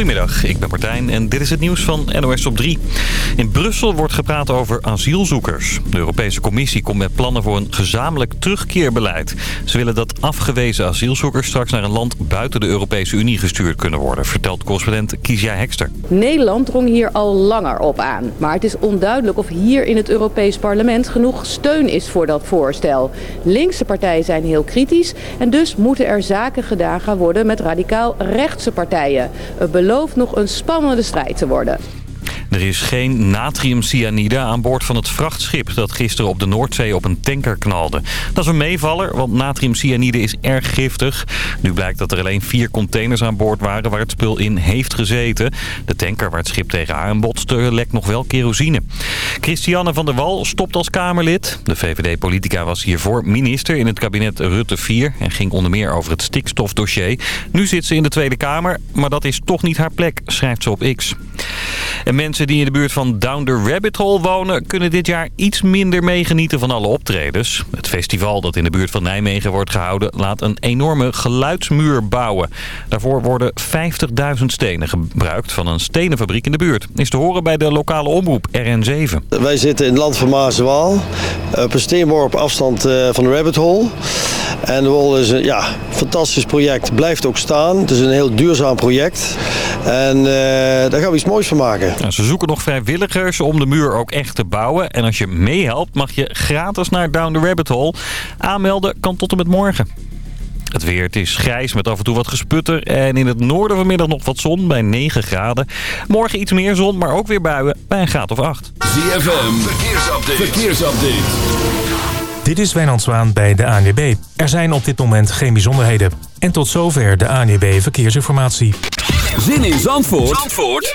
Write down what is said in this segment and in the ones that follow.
Goedemiddag, ik ben Martijn en dit is het nieuws van NOS op 3. In Brussel wordt gepraat over asielzoekers. De Europese Commissie komt met plannen voor een gezamenlijk terugkeerbeleid. Ze willen dat afgewezen asielzoekers straks naar een land buiten de Europese Unie gestuurd kunnen worden, vertelt correspondent Kiesja Hekster. Nederland drong hier al langer op aan. Maar het is onduidelijk of hier in het Europees Parlement genoeg steun is voor dat voorstel. Linkse partijen zijn heel kritisch en dus moeten er zaken gedaan gaan worden met radicaal rechtse partijen. Belooft nog een spannende strijd te worden. Er is geen natriumcyanide aan boord van het vrachtschip dat gisteren op de Noordzee op een tanker knalde. Dat is een meevaller, want natriumcyanide is erg giftig. Nu blijkt dat er alleen vier containers aan boord waren waar het spul in heeft gezeten. De tanker waar het schip tegenaan botste lekt nog wel kerosine. Christiane van der Wal stopt als Kamerlid. De VVD-politica was hiervoor minister in het kabinet Rutte 4 en ging onder meer over het stikstofdossier. Nu zit ze in de Tweede Kamer, maar dat is toch niet haar plek, schrijft ze op X. En mensen die in de buurt van Down the Rabbit Hole wonen... kunnen dit jaar iets minder meegenieten van alle optredens. Het festival dat in de buurt van Nijmegen wordt gehouden... laat een enorme geluidsmuur bouwen. Daarvoor worden 50.000 stenen gebruikt van een stenenfabriek in de buurt. Is te horen bij de lokale omroep RN7. Wij zitten in het land van Maaswaal. Op een steenworp afstand eh, van de Rabbit Hole. En de Wol is een ja, fantastisch project. Blijft ook staan. Het is een heel duurzaam project. En uh, daar gaan we iets moois van maken. Nou, ze zoeken nog vrijwilligers om de muur ook echt te bouwen. En als je meehelpt mag je gratis naar Down the Rabbit Hole. Aanmelden kan tot en met morgen. Het weer, het is grijs met af en toe wat gesputter. En in het noorden vanmiddag nog wat zon bij 9 graden. Morgen iets meer zon, maar ook weer buien bij een graad of 8. ZFM, verkeersupdate. verkeersupdate. Dit is Wijnand Zwaan bij de ANWB. Er zijn op dit moment geen bijzonderheden. En tot zover de ANWB Verkeersinformatie. Zin in Zandvoort, Zandvoort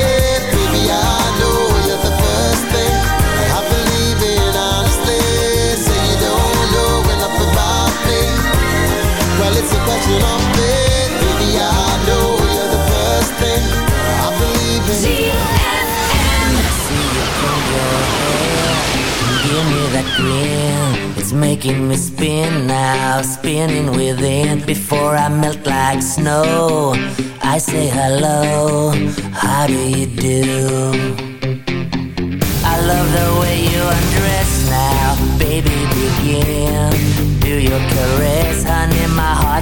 Well, it's of faith, baby. I know you're the first thing I believe in. See you from your hair. Give me that grin. It's making me spin now, spinning within. Before I melt like snow, I say hello. How do you do? I love the way you undress now, baby. Begin. Do your caress, honey. My heart's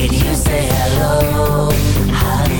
Did you say hello? How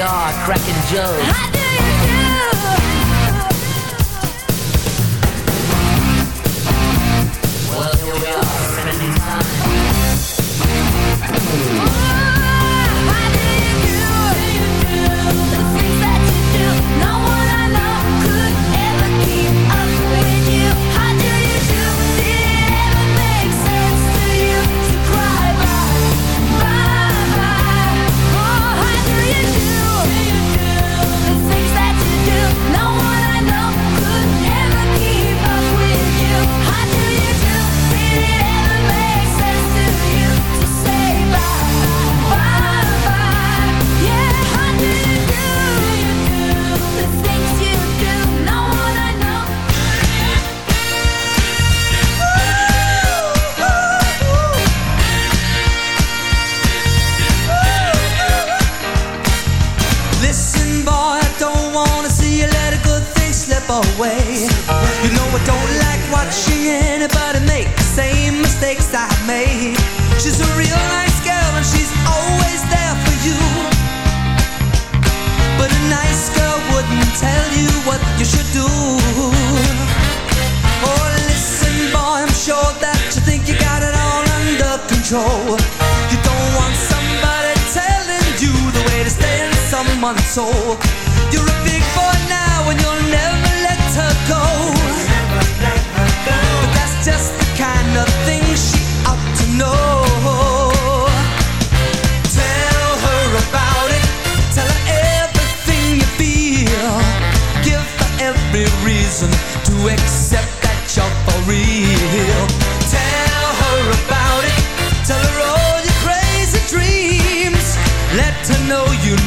are, cracking jokes.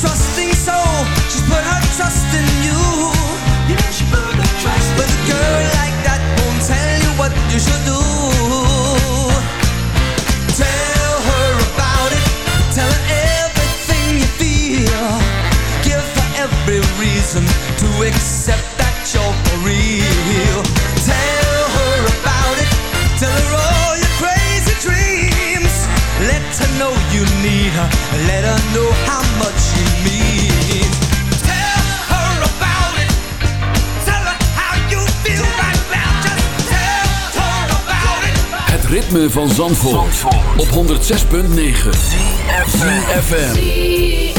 trusting soul. She's put her trust in you. She put her trust. But a girl like that won't tell you what you should do. Tell her about it. Tell her everything you feel. Give her every reason to accept that you're for real. Tell van Zandvoort, op 106.9 CFFM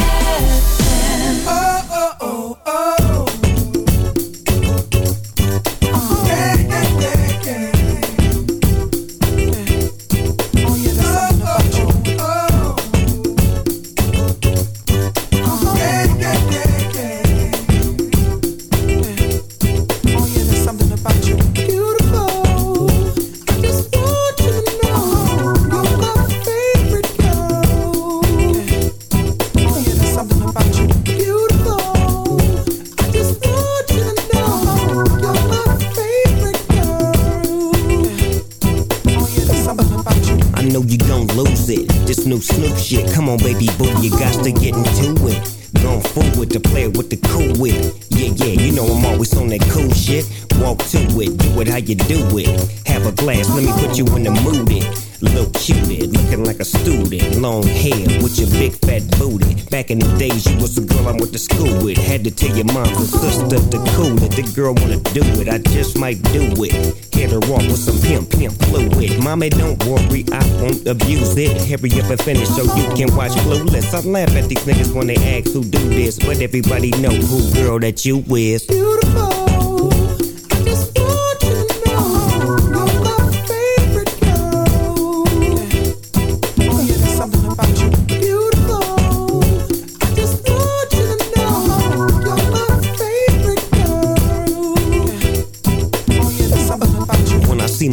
shit. Come on, baby boo, you got to get into it. Gone forward to play with the cool wit. Yeah, yeah, you know I'm always on that cool shit. Walk to it, do it how you do it. Have a glass, let me put you in the mood. It. Little cupid, looking like a student. Long hair with your big fat booty. Back in the days, you was the girl I went to school with. Had to tell your mom and sister to cool it. The girl wanna do it, I just might do it. Off with some pimp, pimp fluid. Mommy, don't worry, I won't abuse it. Hurry up and finish so you can watch Clueless. I laugh at these niggas when they ask who do this, but everybody know who girl that you is. Beautiful.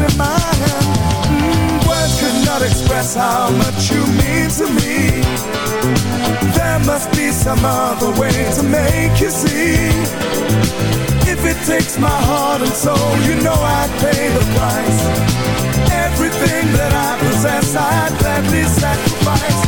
in my hand mm, Words could not express how much you mean to me. There must be some other way to make you see. If it takes my heart and soul, you know I'd pay the price. Everything that I possess, I'd gladly sacrifice.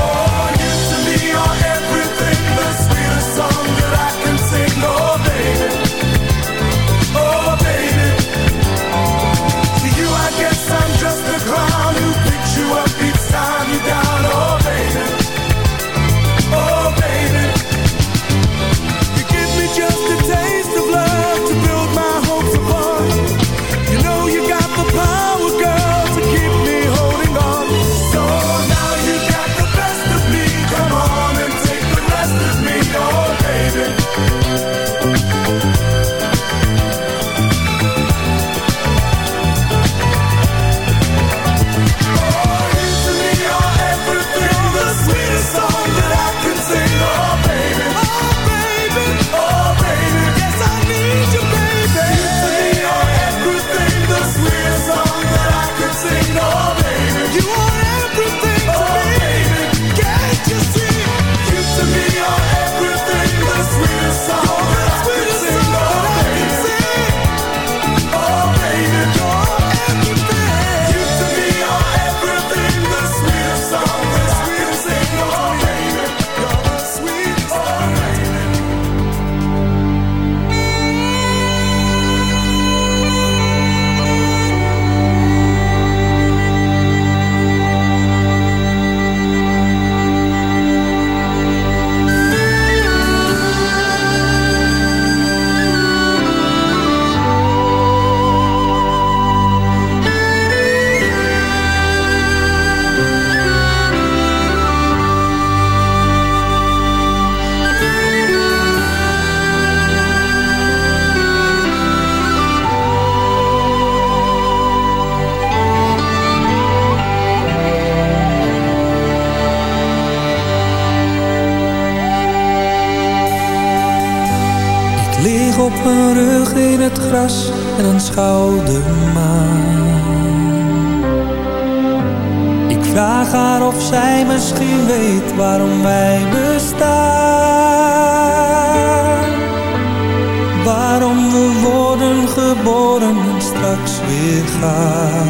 weer gaan.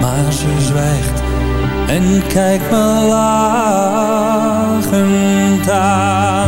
Maar ze zwijgt en kijkt me lachend aan.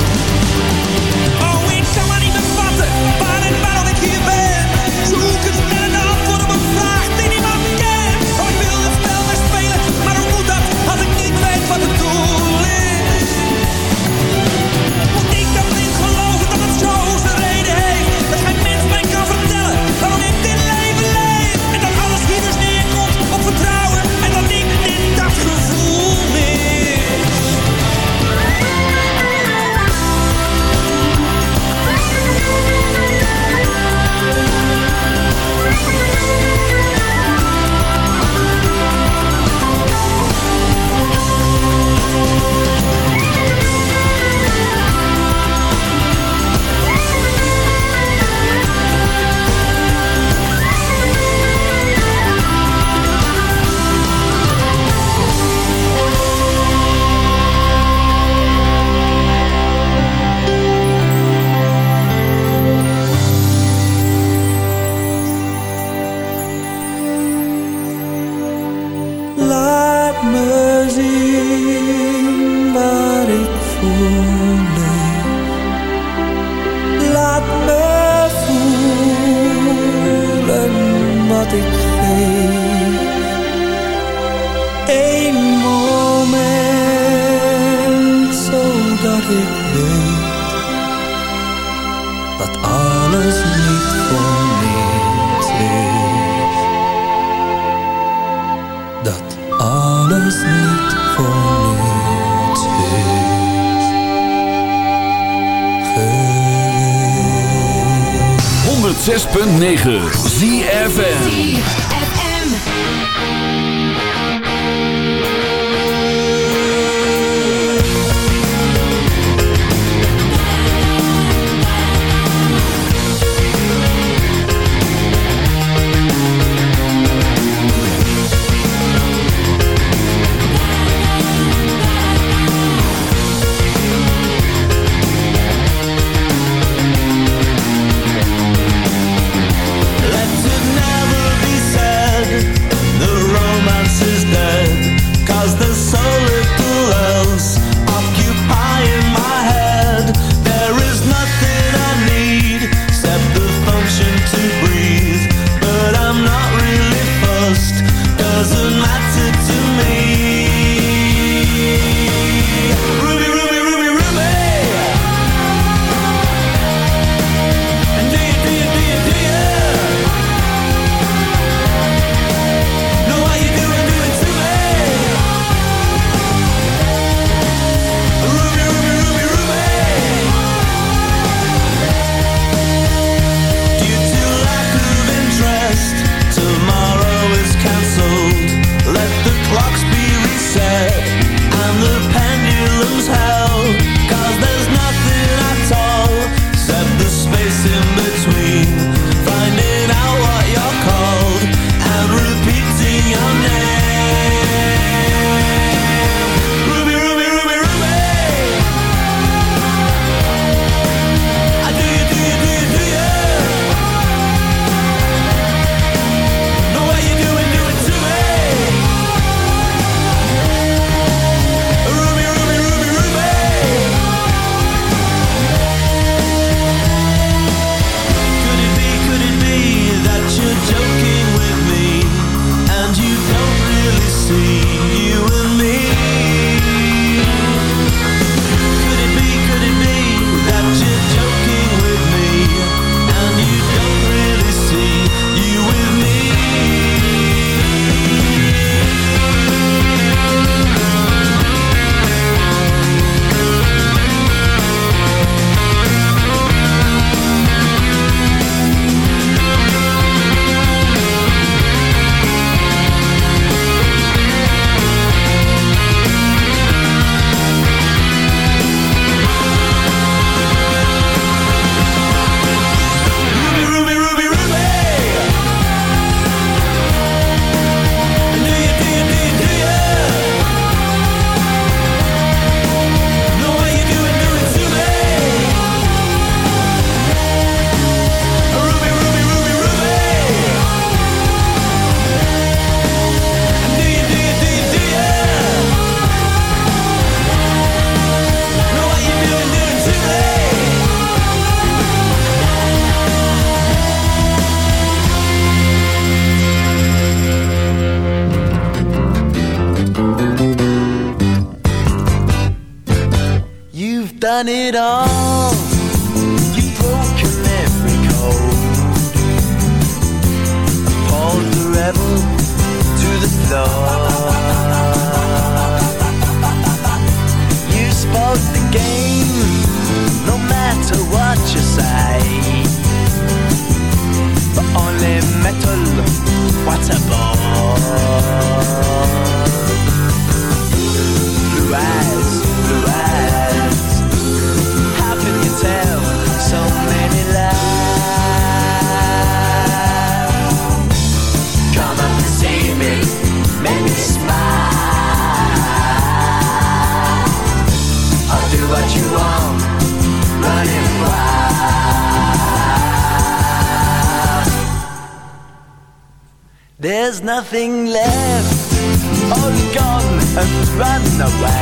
Away.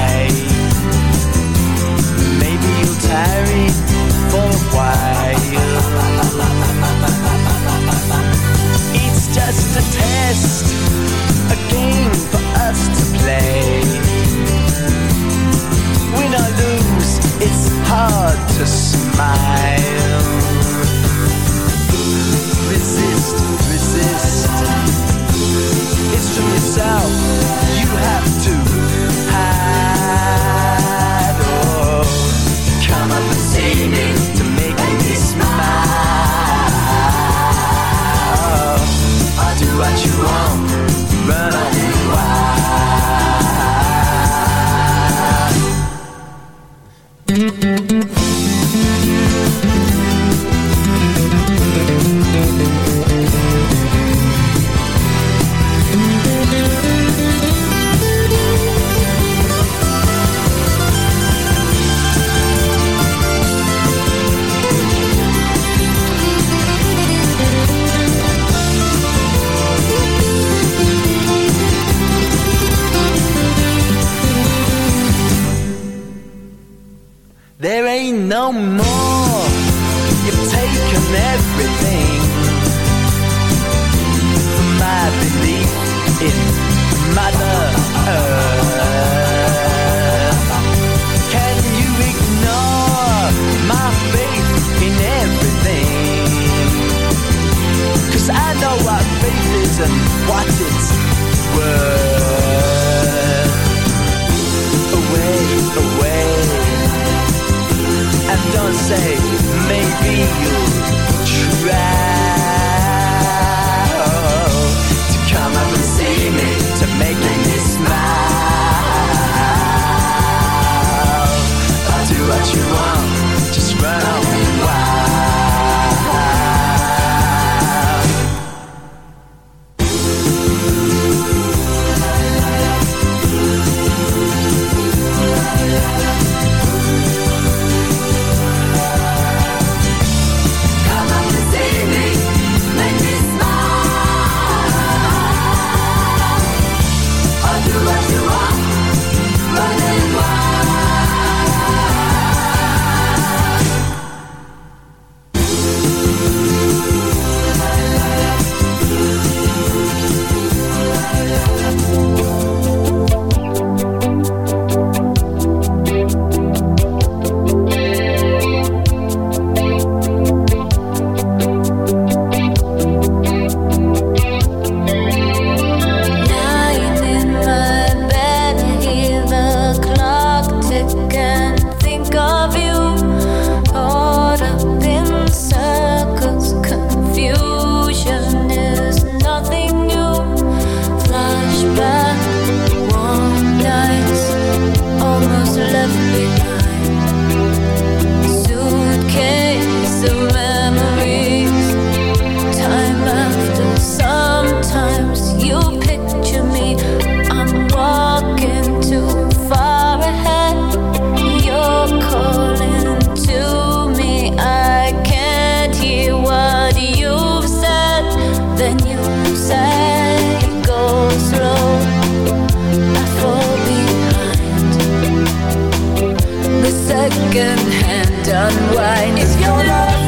second hand unwind. If your love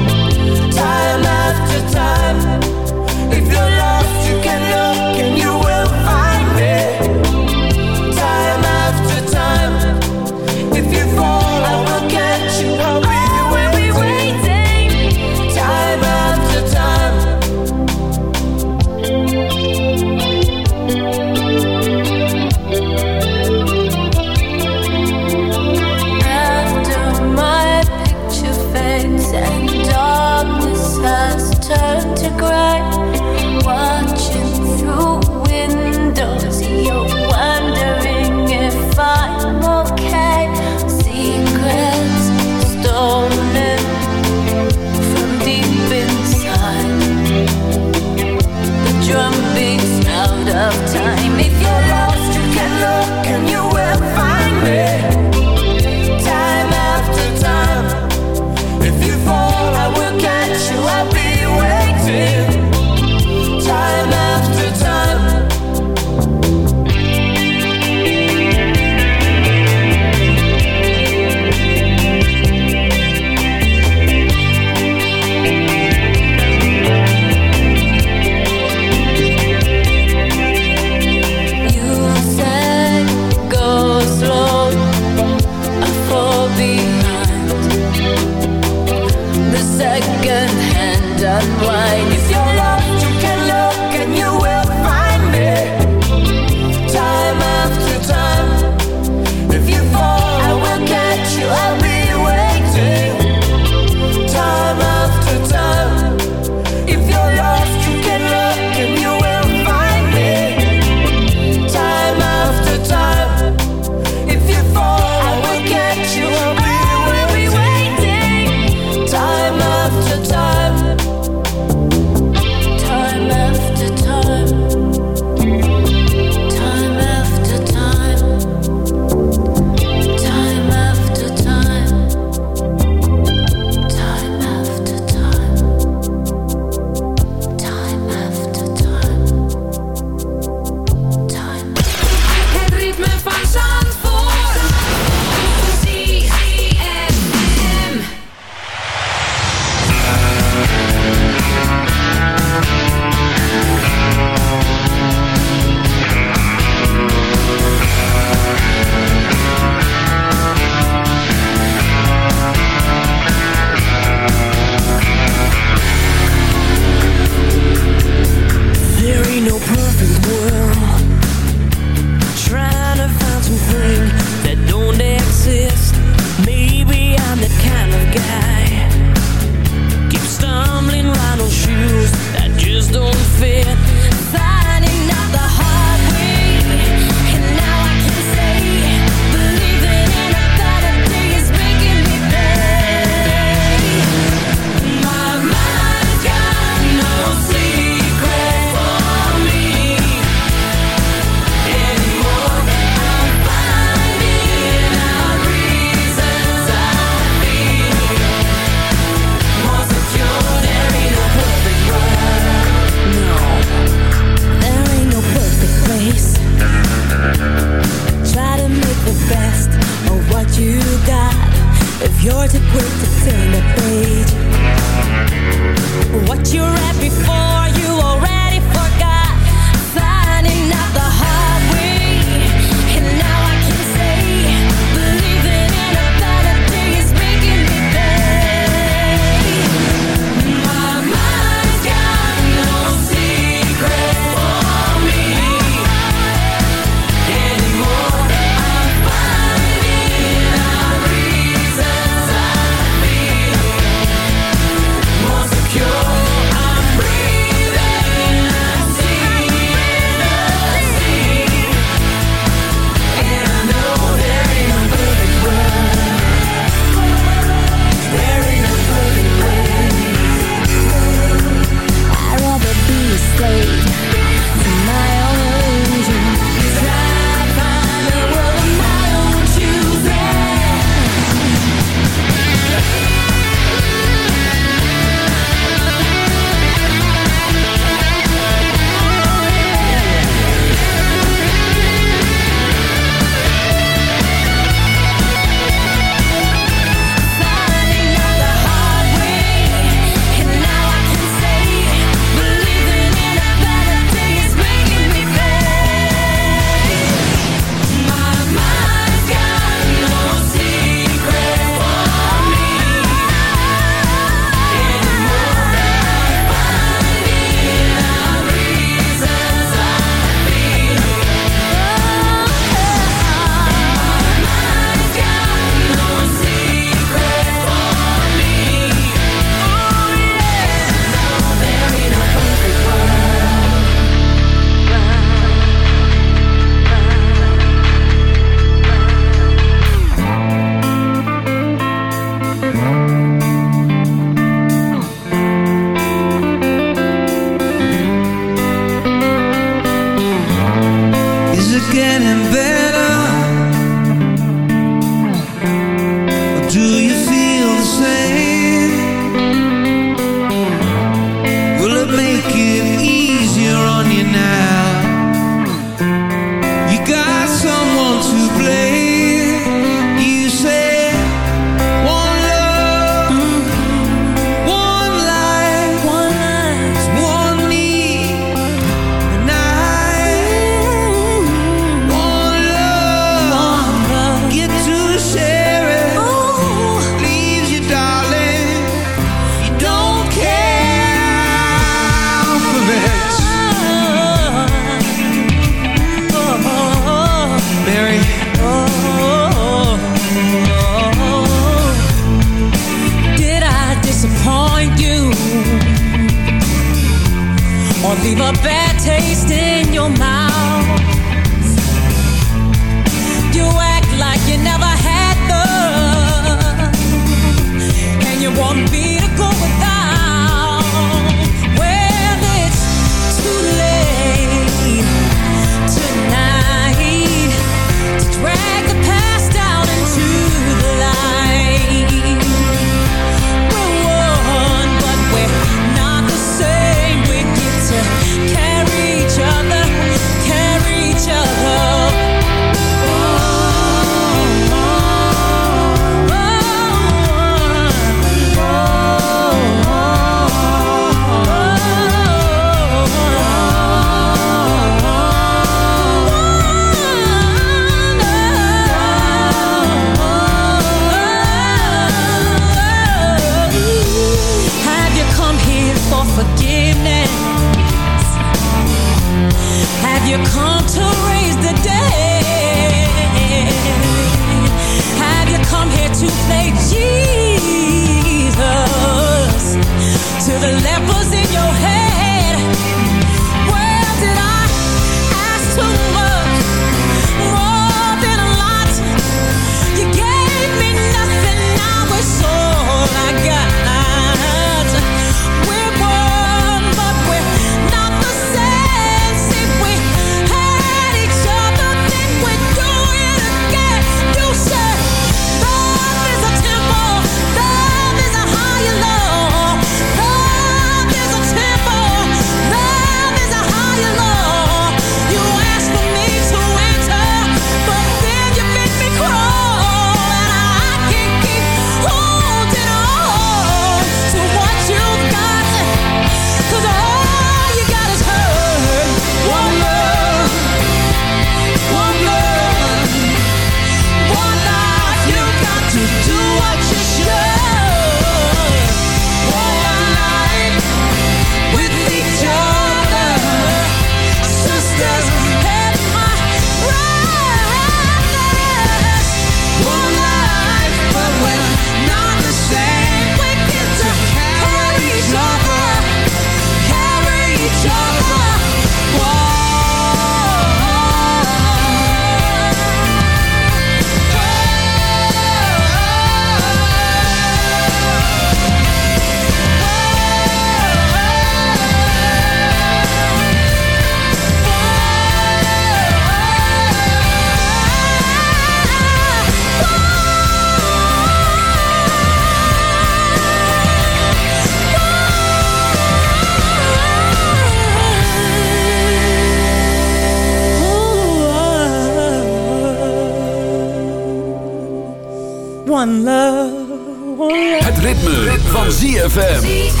ZFM.